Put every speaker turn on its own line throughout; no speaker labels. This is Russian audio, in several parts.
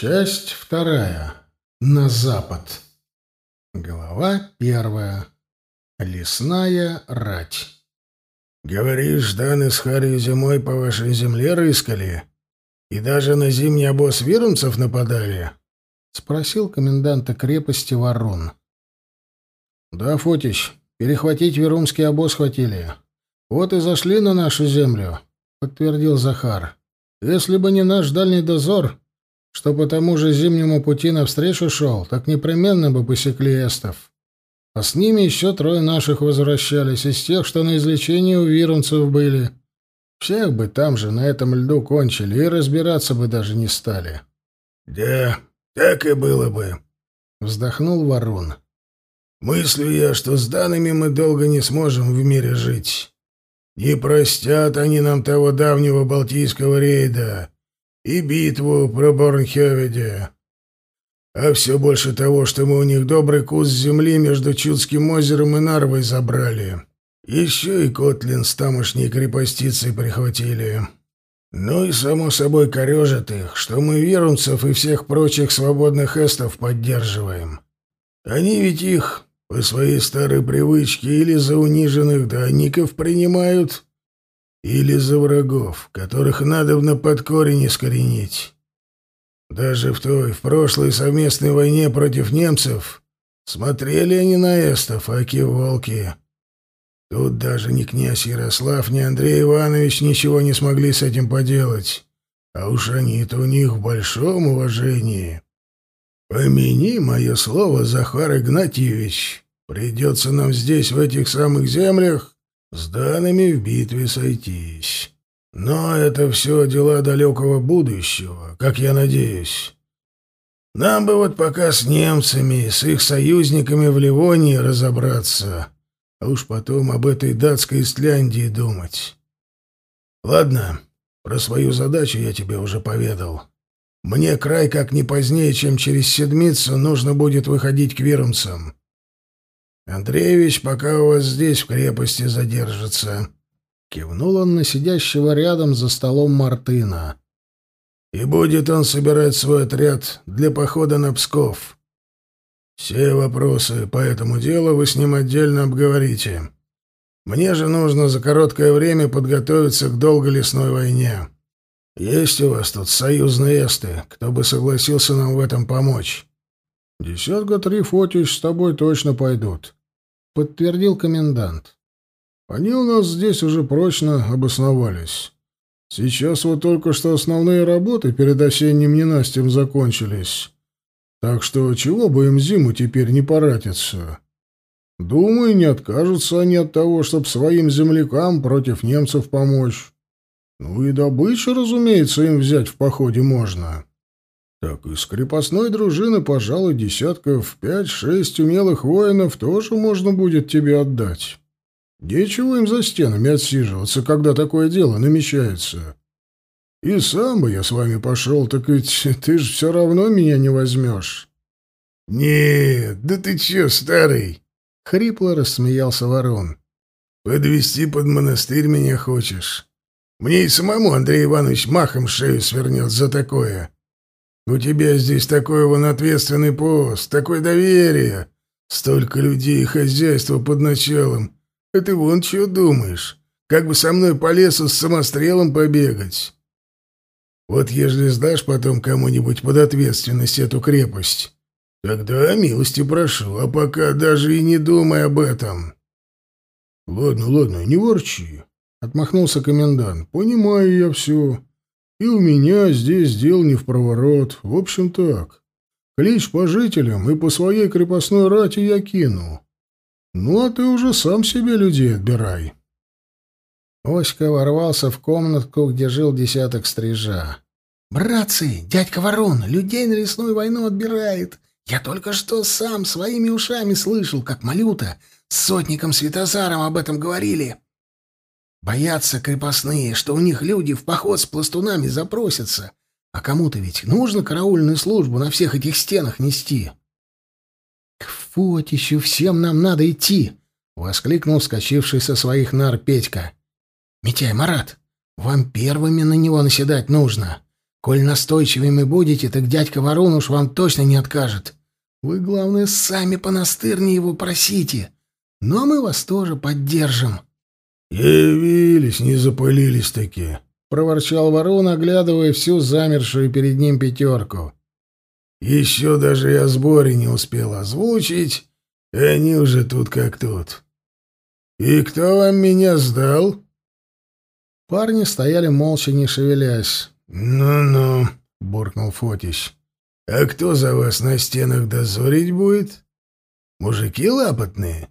Часть вторая. На запад. Глава первая. Лесная рать.
«Говоришь, Даны с Харри зимой по вашей земле рыскали? И даже на зимний обоз вирумцев нападали?»
— спросил коменданта крепости Ворон. «Да, Фотич, перехватить верумский обоз хотели. Вот и зашли на нашу землю», — подтвердил Захар. «Если бы не наш дальний дозор, что по тому же зимнему пути навстречу шел, так непременно бы посекли эстов. А с ними еще трое наших возвращались, из тех, что на излечении у вирунцев были. Всех бы там же, на этом льду, кончили, и разбираться бы даже не стали.
— Да, так и было бы, —
вздохнул Ворон.
— Мыслю я, что с данными мы долго не сможем в мире жить. Не простят они нам того давнего балтийского рейда, и битву про Борнхеведе. А все больше того, что мы у них добрый кус земли между Чудским озером и Нарвой забрали. Еще и Котлин с тамошней крепостицей прихватили. Ну и, само собой, корежит их, что мы верунцев и всех прочих свободных эстов поддерживаем. Они ведь их по своей старой привычке или за униженных данников принимают, или за врагов, которых надо под корень искоренить. Даже в той, в прошлой совместной войне против немцев смотрели они на эстов, аки-волки. Тут даже ни князь Ярослав, ни Андрей Иванович ничего не смогли с этим поделать. А уж они-то у них в большом уважении. Помяни мое слово, Захар Игнатьевич. Придется нам здесь, в этих самых землях, с данными в битве сойтись. Но это все дела далекого будущего, как я надеюсь. Нам бы вот пока с немцами, с их союзниками в Ливонии разобраться, а уж потом об этой датской Истляндии думать. Ладно, про свою задачу я тебе уже поведал. Мне край как не позднее, чем через седмицу, нужно будет выходить к вирумцам. Андреевич пока у вас здесь, в крепости, задержится.
Кивнул он на сидящего рядом за столом Мартына.
И будет он собирать свой отряд для похода на Псков. Все вопросы по этому делу вы с ним отдельно обговорите. Мне же нужно за короткое время подготовиться к долгой лесной войне. Есть у вас тут союзные эсты, кто бы согласился нам в этом помочь?
Десятка три Фотич с тобой точно пойдут, — подтвердил комендант. «Они у нас здесь уже прочно обосновались. Сейчас вот только что основные работы перед осенним ненастьем закончились. Так что чего бы им зиму теперь не поратиться? Думаю, не откажутся они от того, чтобы своим землякам против немцев помочь. Ну и добычу, разумеется, им взять в походе можно». Так из крепостной дружины, пожалуй, десятков пять-шесть умелых воинов тоже можно будет тебе отдать. Нечего им за стенами отсиживаться, когда такое дело намечается. И сам бы я с вами пошел, так ведь ты же все равно меня не возьмешь.
— Нет, да ты че, старый?
— хрипло рассмеялся ворон.
— Подвести под монастырь меня хочешь? Мне и самому Андрей Иванович махом шею свернет за такое. — у тебя здесь такой вон ответственный пост, такое доверие, столько людей и хозяйства под началом. А ты вон что думаешь? Как бы со мной по лесу с самострелом побегать? Вот ежели сдашь потом кому-нибудь под ответственность эту крепость, тогда милости прошу, а пока даже и не думай об этом.
— Ладно, ладно, не ворчи, — отмахнулся комендант. — Понимаю я все. И у меня здесь дел не в проворот. В общем так. Клич по жителям и по своей крепостной рати я кину. Ну, а ты уже сам себе людей отбирай.
Оська ворвался в комнатку, где жил десяток стрижа. «Братцы, дядька Ворон людей на лесную войну отбирает. Я только что сам своими ушами слышал, как Малюта с сотником Святозаром об этом говорили. Боятся крепостные, что у них люди в поход с пластунами запросятся. А кому-то ведь нужно караульную службу на всех этих стенах нести. — К Фотищу всем нам надо идти! — воскликнул вскочивший со своих нар Петька. — Митяй, Марат, вам первыми на него наседать нужно. Коль настойчивыми будете, так дядька Ворон уж вам точно не откажет. Вы, главное, сами по настырне его просите. Но мы вас тоже поддержим.
«Явились, не запылились такие», —
проворчал Ворон, оглядывая всю замершую перед ним пятерку.
«Еще даже о сборе не успел озвучить, и они уже тут как тут. И кто вам меня сдал?»
Парни стояли молча, не шевелясь.
«Ну-ну», — буркнул Фотич. «А кто за вас на стенах дозорить будет? Мужики лапотные,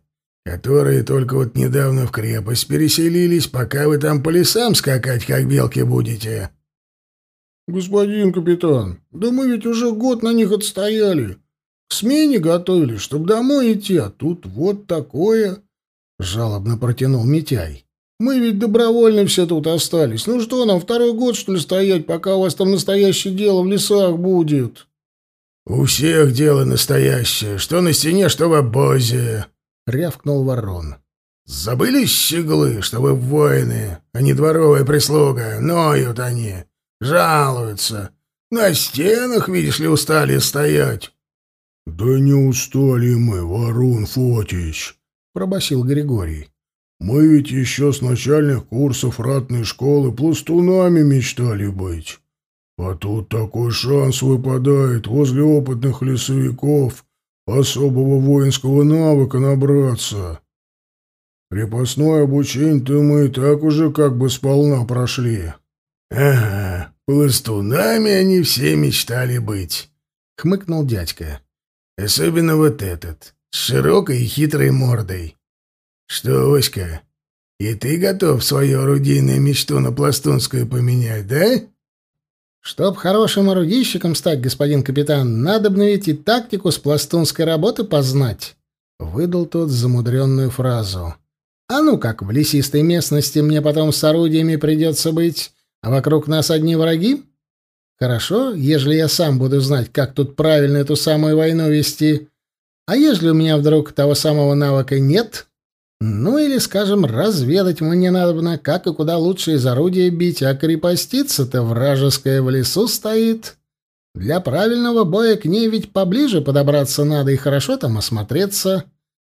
которые только вот недавно в крепость переселились, пока вы там по лесам скакать, как белки будете».
«Господин капитан, да мы ведь уже год на них отстояли. К смене готовились, чтобы домой идти, а тут вот такое...» — жалобно протянул Митяй. Мы ведь добровольно все тут остались. Ну что нам, второй год, что ли, стоять, пока у вас там настоящее дело в лесах будет?»
«У всех дело настоящее. Что на стене, что в обозе», — рявкнул ворон. «Забыли щеглы, что вы воины, а не дворовая прислуга. Ноют они, жалуются. На стенах, видишь ли, устали стоять».
«Да не устали мы, Ворон Фотич», — пробасил Григорий. Мы ведь еще с начальных курсов ратной школы пластунами мечтали быть. А тут такой шанс выпадает возле опытных лесовиков особого воинского навыка набраться. Крепостное обучение-то мы и так уже как бы сполна прошли.
— Ага, пластунами они все мечтали быть, — хмыкнул дядька. — Особенно вот этот, с широкой и хитрой мордой. «Что, Оська, и ты готов свою орудийную мечту на пластунскую поменять, да?»
«Чтоб хорошим орудийщиком стать, господин капитан, надо бы ведь и тактику с пластунской работы познать», — выдал тот замудренную фразу. «А ну как, в лесистой местности мне потом с орудиями придется быть, а вокруг нас одни враги? Хорошо, ежели я сам буду знать, как тут правильно эту самую войну вести. А ежели у меня вдруг того самого навыка нет, ну или, скажем, разведать мне надобно, как и куда лучше из орудия бить, а крепостица-то вражеская в лесу стоит. Для правильного боя к ней ведь поближе подобраться надо и хорошо там осмотреться.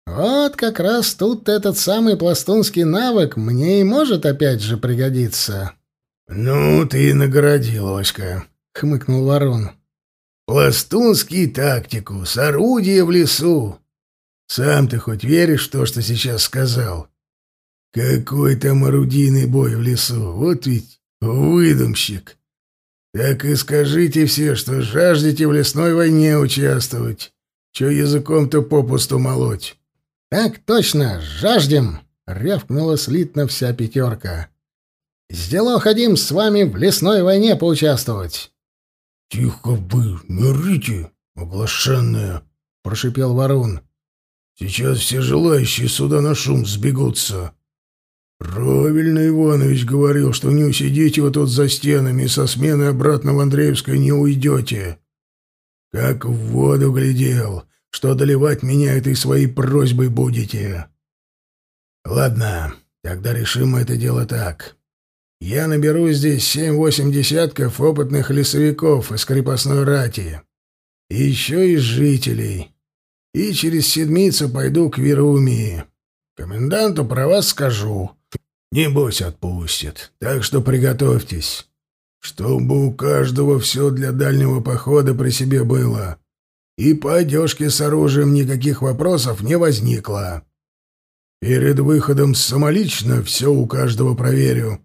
Вот как раз тут этот самый пластунский навык мне и может опять же пригодиться.
— Ну, ты наградил, Оська, — хмыкнул ворон. — Пластунский тактику, с орудия в лесу. Сам ты хоть веришь в то, что сейчас сказал? Какой там орудийный бой в лесу? Вот ведь выдумщик. Так и скажите все, что жаждете в лесной войне участвовать. Че языком-то попусту молоть?
— Так точно, жаждем! — рявкнула слитно вся пятерка. — Сдело ходим с вами в лесной войне поучаствовать.
— Тихо бы, не рите, оглашенная! — прошипел Ворон. Сейчас все желающие сюда на шум сбегутся. Правильно Иванович говорил, что не усидите вы тут за стенами и со смены обратно в Андреевское не уйдете. Как в воду глядел, что одолевать меня этой своей просьбой будете. Ладно, тогда решим мы это дело так. Я наберу здесь семь-восемь десятков опытных лесовиков из крепостной рати. И еще из жителей и через седмицу пойду к Верумии. Коменданту про вас скажу. Небось отпустит. Так что приготовьтесь. Чтобы у каждого все для дальнего похода при себе было. И по одежке с оружием никаких вопросов не возникло. Перед выходом самолично все у каждого проверю.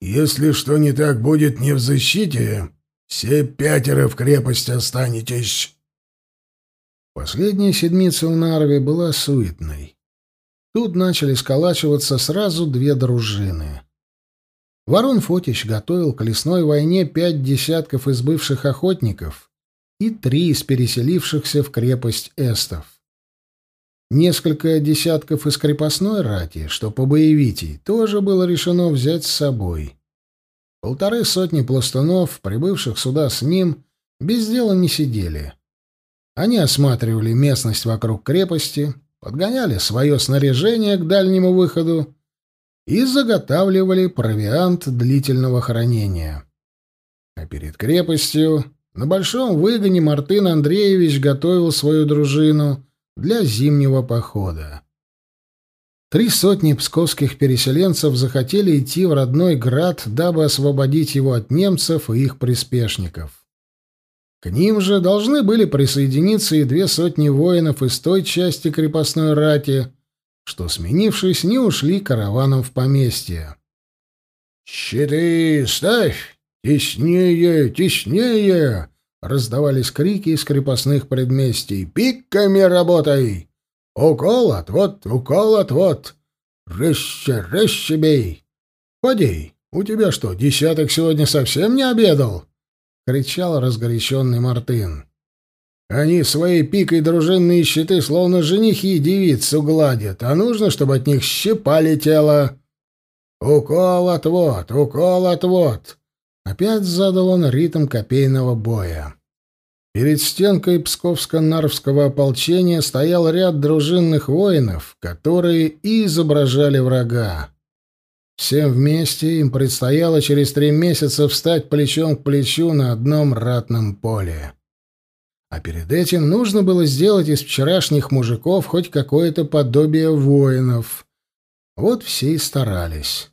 Если что не так будет не в защите, все пятеро в крепости останетесь.
Последняя седмица в Нарве была суетной. Тут начали сколачиваться сразу две дружины. Ворон Фотич готовил к лесной войне пять десятков из бывших охотников и три из переселившихся в крепость эстов. Несколько десятков из крепостной рати, что по боевитей, тоже было решено взять с собой. Полторы сотни пластунов, прибывших сюда с ним, без дела не сидели — они осматривали местность вокруг крепости, подгоняли свое снаряжение к дальнему выходу и заготавливали провиант длительного хранения. А перед крепостью на большом выгоне Мартын Андреевич готовил свою дружину для зимнего похода. Три сотни псковских переселенцев захотели идти в родной град, дабы освободить его от немцев и их приспешников. К ним же должны были присоединиться и две сотни воинов из той части крепостной рати, что, сменившись, не ушли караваном в поместье.
«Щиты ставь! Теснее, теснее!» — раздавались крики из крепостных предместий. «Пиками работай! Укол отвод, укол отвод! Резче, резче бей! Поди, у тебя что, десяток сегодня совсем не обедал?» — кричал разгоряченный Мартын. Они своей пикой дружинные щиты словно женихи девицу гладят, а нужно, чтобы от них щипали тело. Укол отвод, укол отвод. Опять задал он ритм копейного боя. Перед стенкой Псковско-Нарвского ополчения стоял ряд дружинных воинов, которые и изображали врага. Всем вместе им предстояло через три месяца встать плечом к плечу на одном ратном поле. А перед этим нужно было сделать из вчерашних мужиков хоть какое-то подобие воинов. Вот все и старались.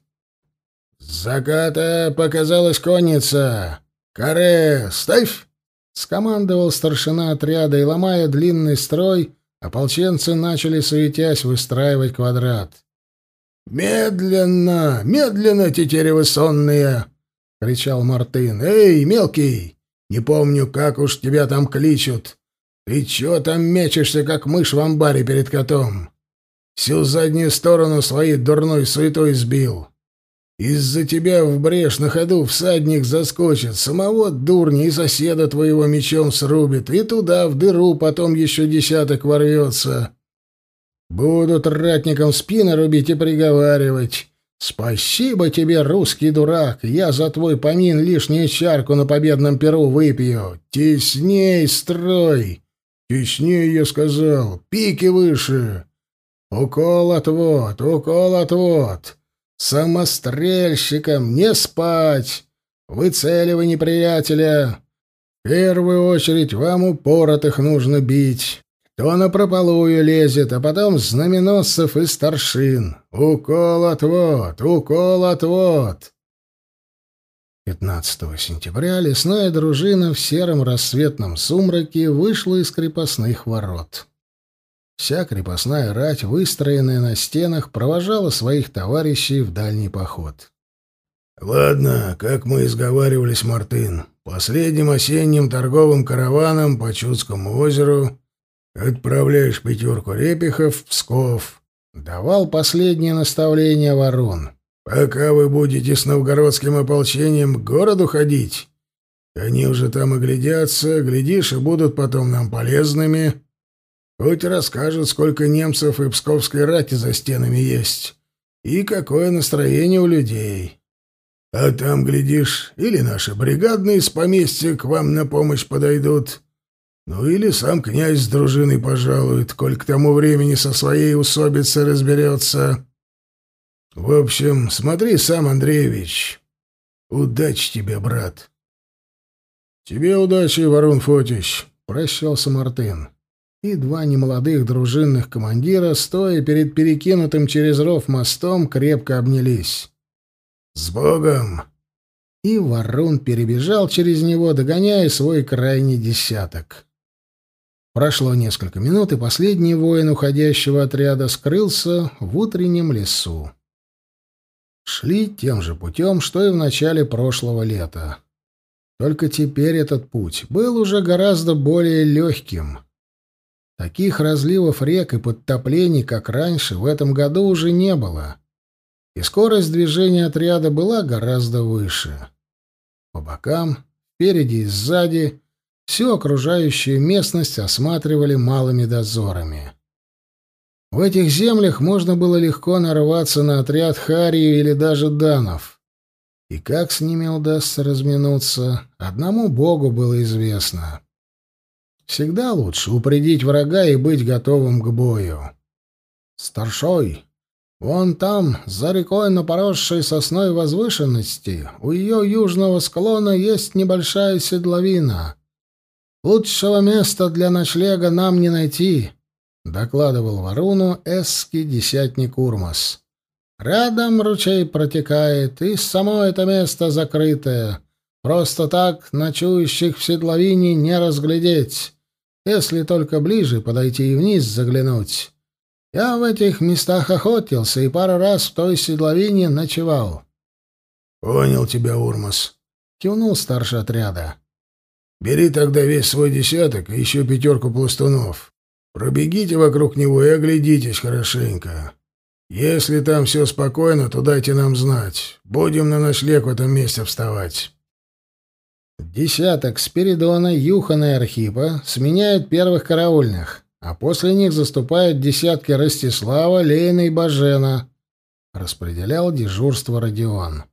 «С заката показалась конница! Каре, ставь!» — скомандовал старшина отряда, и, ломая длинный строй, ополченцы начали, суетясь, выстраивать квадрат. «Медленно, медленно, тетеревы сонные!» — кричал Мартын. «Эй, мелкий, не помню, как уж тебя там кличут. Ты чё там мечешься, как мышь в амбаре перед котом? Всю заднюю сторону своей дурной суетой сбил. Из-за тебя в брешь на ходу всадник заскочит, самого дурня и соседа твоего мечом срубит, и туда, в дыру, потом еще десяток ворвется. Будут ратникам спины рубить и приговаривать. «Спасибо тебе, русский дурак! Я за твой помин лишнюю чарку на победном перу выпью! Тесней строй!» «Тесней, я сказал! Пики выше!» «Укол отвод! Укол отвод! Самострельщикам не спать! Выцеливай неприятеля! В первую очередь вам упоротых нужно бить!» То на прополую лезет, а потом знаменосцев и старшин. Укол-отвод, укол-отвод. 15 сентября лесная дружина в сером рассветном сумраке вышла из крепостных ворот. Вся крепостная рать, выстроенная на стенах, провожала своих товарищей в дальний поход. «Ладно, как мы и сговаривались, Мартын, последним осенним торговым караваном по Чудскому озеру «Отправляешь пятерку репихов в Псков», — давал последнее наставление ворон. «Пока вы будете с новгородским ополчением к городу ходить, они уже там и глядятся, глядишь, и будут потом нам полезными. Хоть расскажут, сколько немцев и псковской рати за стенами есть, и какое настроение у людей. А там, глядишь, или наши бригадные с поместья к вам на помощь подойдут» Ну или сам князь с дружиной пожалует, коль к тому времени со своей усобицей разберется. В общем, смотри сам, Андреевич. Удачи тебе, брат.
Тебе удачи, Ворон Фотич, прощался Мартын. И два немолодых дружинных командира, стоя перед перекинутым через ров мостом, крепко обнялись.
«С Богом!»
И Ворон перебежал через него, догоняя свой крайний десяток. Прошло несколько минут, и последний воин уходящего отряда скрылся в утреннем лесу. Шли тем же путем, что и в начале прошлого лета. Только теперь этот путь был уже гораздо более легким. Таких разливов рек и подтоплений, как раньше, в этом году уже не было. И скорость движения отряда была гораздо выше. По бокам, впереди и сзади Всю окружающую местность осматривали малыми дозорами. В этих землях можно было легко нарваться на отряд Харию или даже Данов. И как с ними удастся разминуться, одному богу было известно. Всегда лучше упредить врага и быть готовым к бою. «Старшой, Вон там, за рекой на поросшей сосной возвышенности, у ее южного склона есть небольшая седловина. Лучшего места для ночлега нам не найти, — докладывал Варуну эсский десятник Урмас. Рядом ручей протекает, и само это место закрытое. Просто так ночующих в седловине не разглядеть, если только ближе подойти и вниз заглянуть. Я в этих местах охотился и пару раз в той седловине ночевал.
— Понял тебя, Урмас, — кивнул старший отряда. — Бери тогда весь свой десяток и еще пятерку пластунов. Пробегите вокруг него и оглядитесь хорошенько. Если там все спокойно, то дайте нам знать. Будем на ночлег в этом месте вставать.
Десяток Спиридона, Юхана и Архипа сменяют первых караульных, а после них заступают десятки Ростислава, Лейна и Бажена. Распределял дежурство Родион.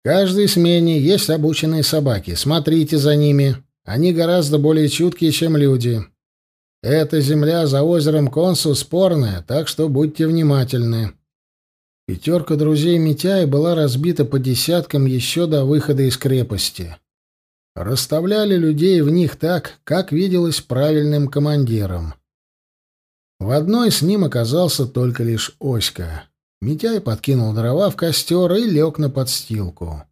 В каждой смене есть обученные собаки. Смотрите за ними. Они гораздо более чуткие, чем люди. Эта земля за озером Консу спорная, так что будьте внимательны. Пятерка друзей Митяя была разбита по десяткам еще до выхода из крепости. Расставляли людей в них так, как виделось правильным командиром. В одной с ним оказался только лишь Оська. Митяй подкинул дрова в костер и лег на подстилку.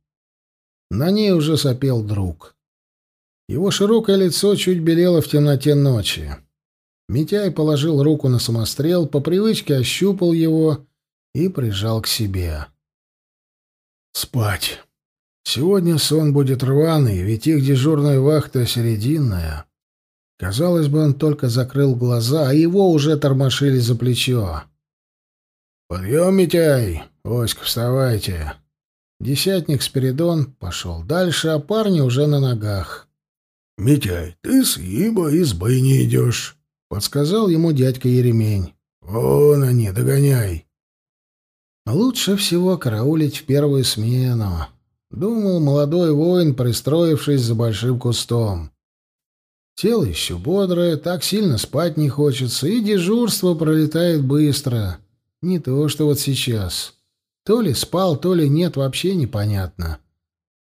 На ней уже сопел друг. Его широкое лицо чуть белело в темноте ночи. Митяй положил руку на самострел, по привычке ощупал его и прижал к себе.
«Спать!» Сегодня сон будет рваный, ведь их дежурная вахта серединная. Казалось бы, он только закрыл глаза, а его уже тормошили за плечо. «Подъем, Митяй! Оська, вставайте!» Десятник Спиридон пошел дальше, а парни уже на ногах.
«Митяй, ты с Иба избы не идешь», —
подсказал ему дядька Еремень.
«Вон они, догоняй».
«Лучше всего караулить в первую смену», — думал молодой воин, пристроившись за большим кустом. Тело еще бодрое, так сильно спать не хочется, и дежурство пролетает быстро. Не то, что вот сейчас. То ли спал, то ли нет, вообще непонятно.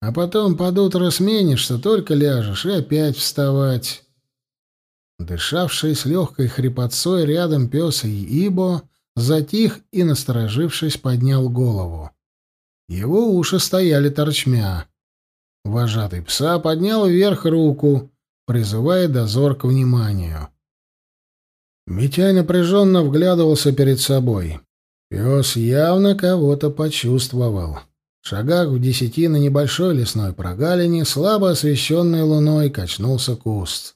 А потом под утро сменишься, только ляжешь, и опять вставать. Дышавший с легкой хрипотцой рядом пес и Ибо затих и, насторожившись, поднял голову. Его уши стояли торчмя. Вожатый пса поднял вверх руку, призывая дозор к вниманию. Митяй напряженно вглядывался перед собой. Пес явно кого-то почувствовал. В шагах в десяти на небольшой лесной прогалине, слабо освещенной луной, качнулся куст.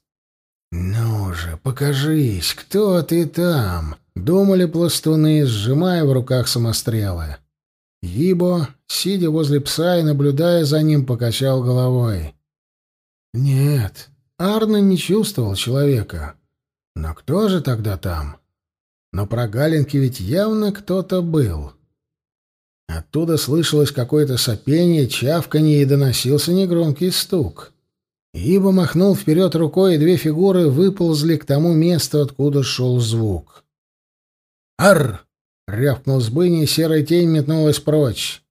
«Ну же, покажись, кто ты там?» — думали пластуны, сжимая в руках самострелы. Ибо, сидя возле пса и наблюдая за ним, покачал головой. Нет, Арно не чувствовал человека. Но кто же тогда там? На прогалинке ведь явно кто-то был. Оттуда слышалось какое-то сопение, чавканье и доносился негромкий стук. Ибо махнул вперед рукой, и две фигуры выползли к тому месту, откуда шел звук. «Ар!» Рявкнул с быни, серая тень метнулась прочь.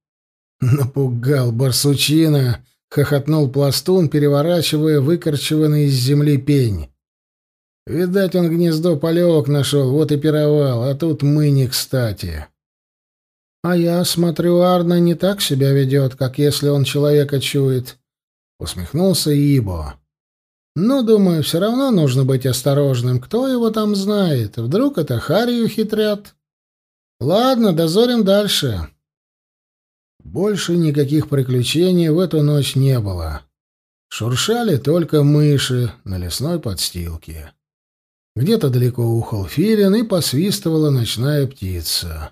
«Напугал барсучина!» — хохотнул пластун, переворачивая выкорчеванный из земли пень. «Видать, он гнездо полевок нашел, вот и пировал, а тут мы не кстати». «А я смотрю, Арна не так себя ведет, как если он человека чует», — усмехнулся Ибо. «Ну, думаю, все равно нужно быть осторожным. Кто его там знает? Вдруг это Харью хитрят?» Ладно, дозорим дальше. Больше никаких приключений в эту ночь не было. Шуршали только мыши на лесной подстилке. Где-то далеко ухал филин и посвистывала ночная птица.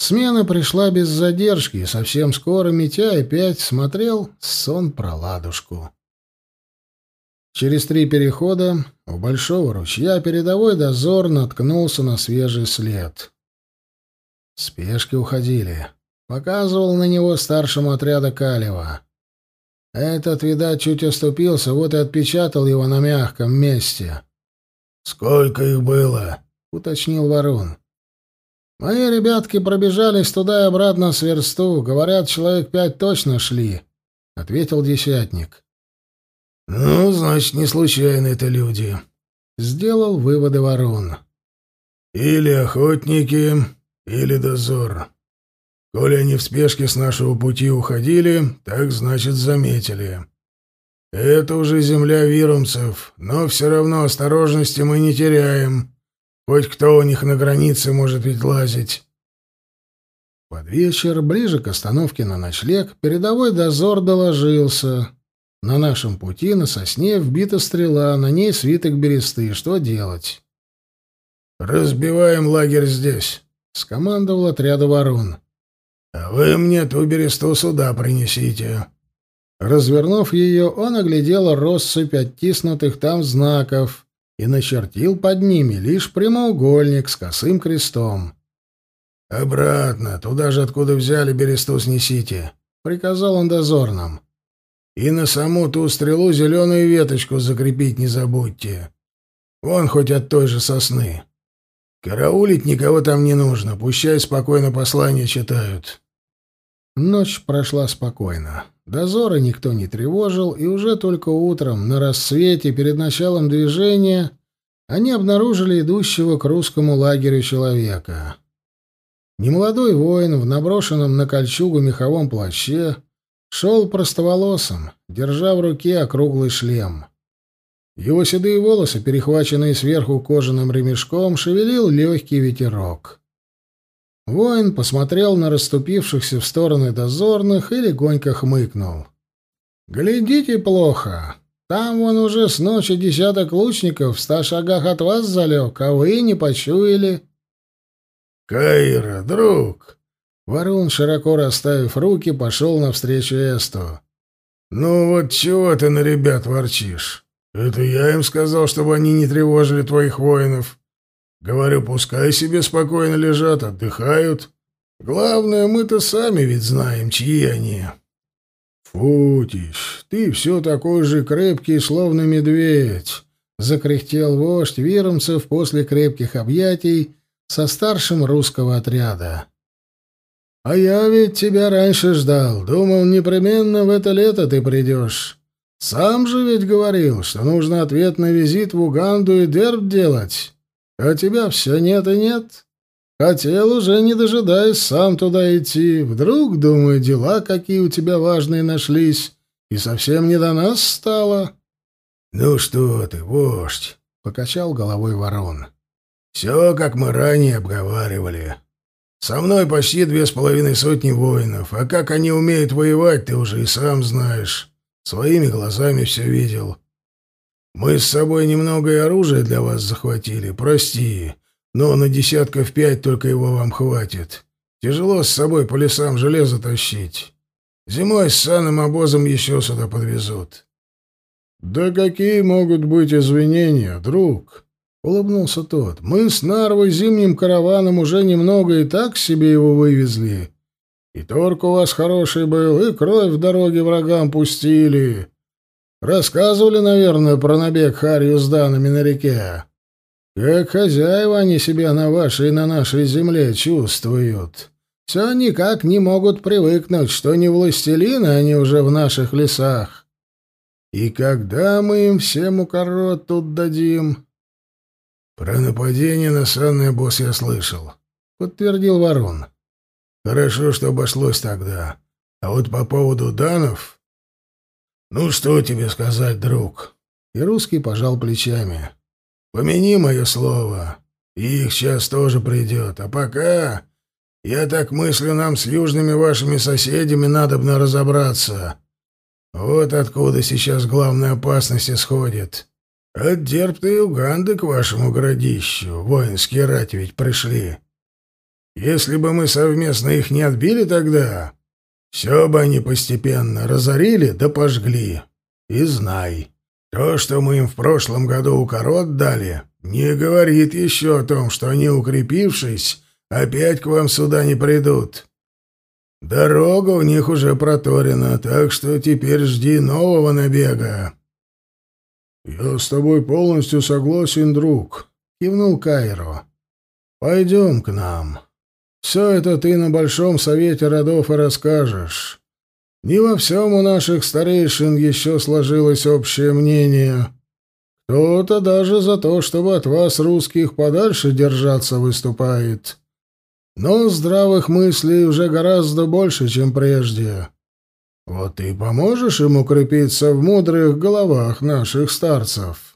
Смена пришла без задержки, и совсем скоро Митя опять смотрел сон про ладушку. Через три перехода у большого ручья передовой дозор наткнулся на свежий след. Спешки уходили. Показывал на него старшему отряда Калева. Этот, видать, чуть оступился, вот и отпечатал его на мягком месте.
— Сколько их было?
— уточнил Ворон. Мои ребятки пробежались туда и обратно с версту. Говорят, человек пять точно шли, — ответил десятник.
— Ну, значит, не случайно это люди, — сделал выводы ворон. — Или охотники, или дозор. Коли они в спешке с нашего пути уходили, так значит, заметили. Это уже земля вирумцев, но все равно осторожности мы не теряем. Хоть кто у них на границе может ведь лазить.
Под вечер, ближе к остановке на ночлег, передовой дозор доложился. На нашем пути на сосне вбита стрела, на ней свиток бересты. Что делать?
«Разбиваем лагерь здесь», — скомандовал отряду ворон. «А вы мне ту бересту сюда принесите».
Развернув ее, он оглядел россыпь оттиснутых там знаков и начертил под ними лишь прямоугольник с косым крестом.
«Обратно, туда же, откуда взяли бересту, снесите», — приказал он дозорным. «И на саму ту стрелу зеленую веточку закрепить не забудьте. Вон хоть от той же сосны. Караулить никого там не нужно, пущай спокойно послание читают».
Ночь прошла спокойно. Дозоры никто не тревожил, и уже только утром, на рассвете, перед началом движения, они обнаружили идущего к русскому лагерю человека. Немолодой воин в наброшенном на кольчугу меховом плаще шел простоволосом, держа в руке округлый шлем. Его седые волосы, перехваченные сверху кожаным ремешком, шевелил легкий ветерок. Воин посмотрел на расступившихся в стороны дозорных и легонько хмыкнул. «Глядите плохо. Там вон уже с ночи десяток лучников в ста шагах от вас залег, а вы не почуяли».
«Кайра, друг!»
Ворон, широко расставив руки, пошел навстречу Эсту.
«Ну вот чего ты на ребят ворчишь? Это я им сказал, чтобы они не тревожили твоих воинов. Говорю, пускай себе спокойно лежат, отдыхают. Главное, мы-то сами ведь знаем, чьи они.
Футиш, ты все такой же крепкий, словно медведь, закряхтел вождь Виромцев после крепких объятий со старшим русского отряда. А я ведь тебя раньше ждал, думал, непременно в это лето ты придешь. Сам же ведь говорил, что нужно ответный визит в Уганду и Дерб делать. А тебя все нет и нет. Хотел уже, не дожидаясь, сам туда идти. Вдруг, думаю, дела какие у тебя важные нашлись, и совсем не до нас стало.
— Ну что ты, вождь, — покачал головой ворон. — Все, как мы ранее обговаривали. Со мной почти две с половиной сотни воинов, а как они умеют воевать, ты уже и сам знаешь. Своими глазами все видел. Мы с собой немного и оружия для вас захватили, прости, но на десятков пять только его вам хватит. Тяжело с собой по лесам железо тащить. Зимой с санным обозом еще сюда подвезут».
«Да какие могут быть извинения, друг?» — улыбнулся тот. «Мы с Нарвой зимним караваном уже немного и так себе его вывезли. И торг у вас хороший был, и кровь в дороге врагам пустили. Рассказывали, наверное, про набег Харью с данными на реке. Как хозяева они себя на вашей и на нашей земле чувствуют. Все никак не могут привыкнуть, что не властелины они уже в наших лесах. И когда мы им всем укорот тут дадим?
Про нападение на санный босс я слышал, — подтвердил Ворон. Хорошо, что обошлось тогда. А вот по поводу данов... «Ну, что тебе сказать, друг?» И русский пожал плечами. «Помяни мое слово. Их сейчас тоже придет. А пока, я так мыслю, нам с южными вашими соседями надобно разобраться. Вот откуда сейчас главная опасность исходит. От Дербта и Уганды к вашему городищу воинские рати ведь пришли. Если бы мы совместно их не отбили тогда, все бы они постепенно разорили да пожгли. И знай, то, что мы им в прошлом году укорот дали, не говорит еще о том, что они, укрепившись, опять к вам сюда не придут. Дорога у них уже проторена, так что теперь жди нового набега.
— Я с тобой полностью согласен, друг, — кивнул Кайро. — Пойдем к нам. Все это ты на Большом Совете Родов и расскажешь. Не во всем у наших старейшин еще сложилось общее мнение. Кто-то даже за то, чтобы от вас, русских, подальше держаться выступает. Но здравых мыслей уже гораздо больше, чем прежде. Вот ты поможешь ему крепиться в мудрых головах наших старцев.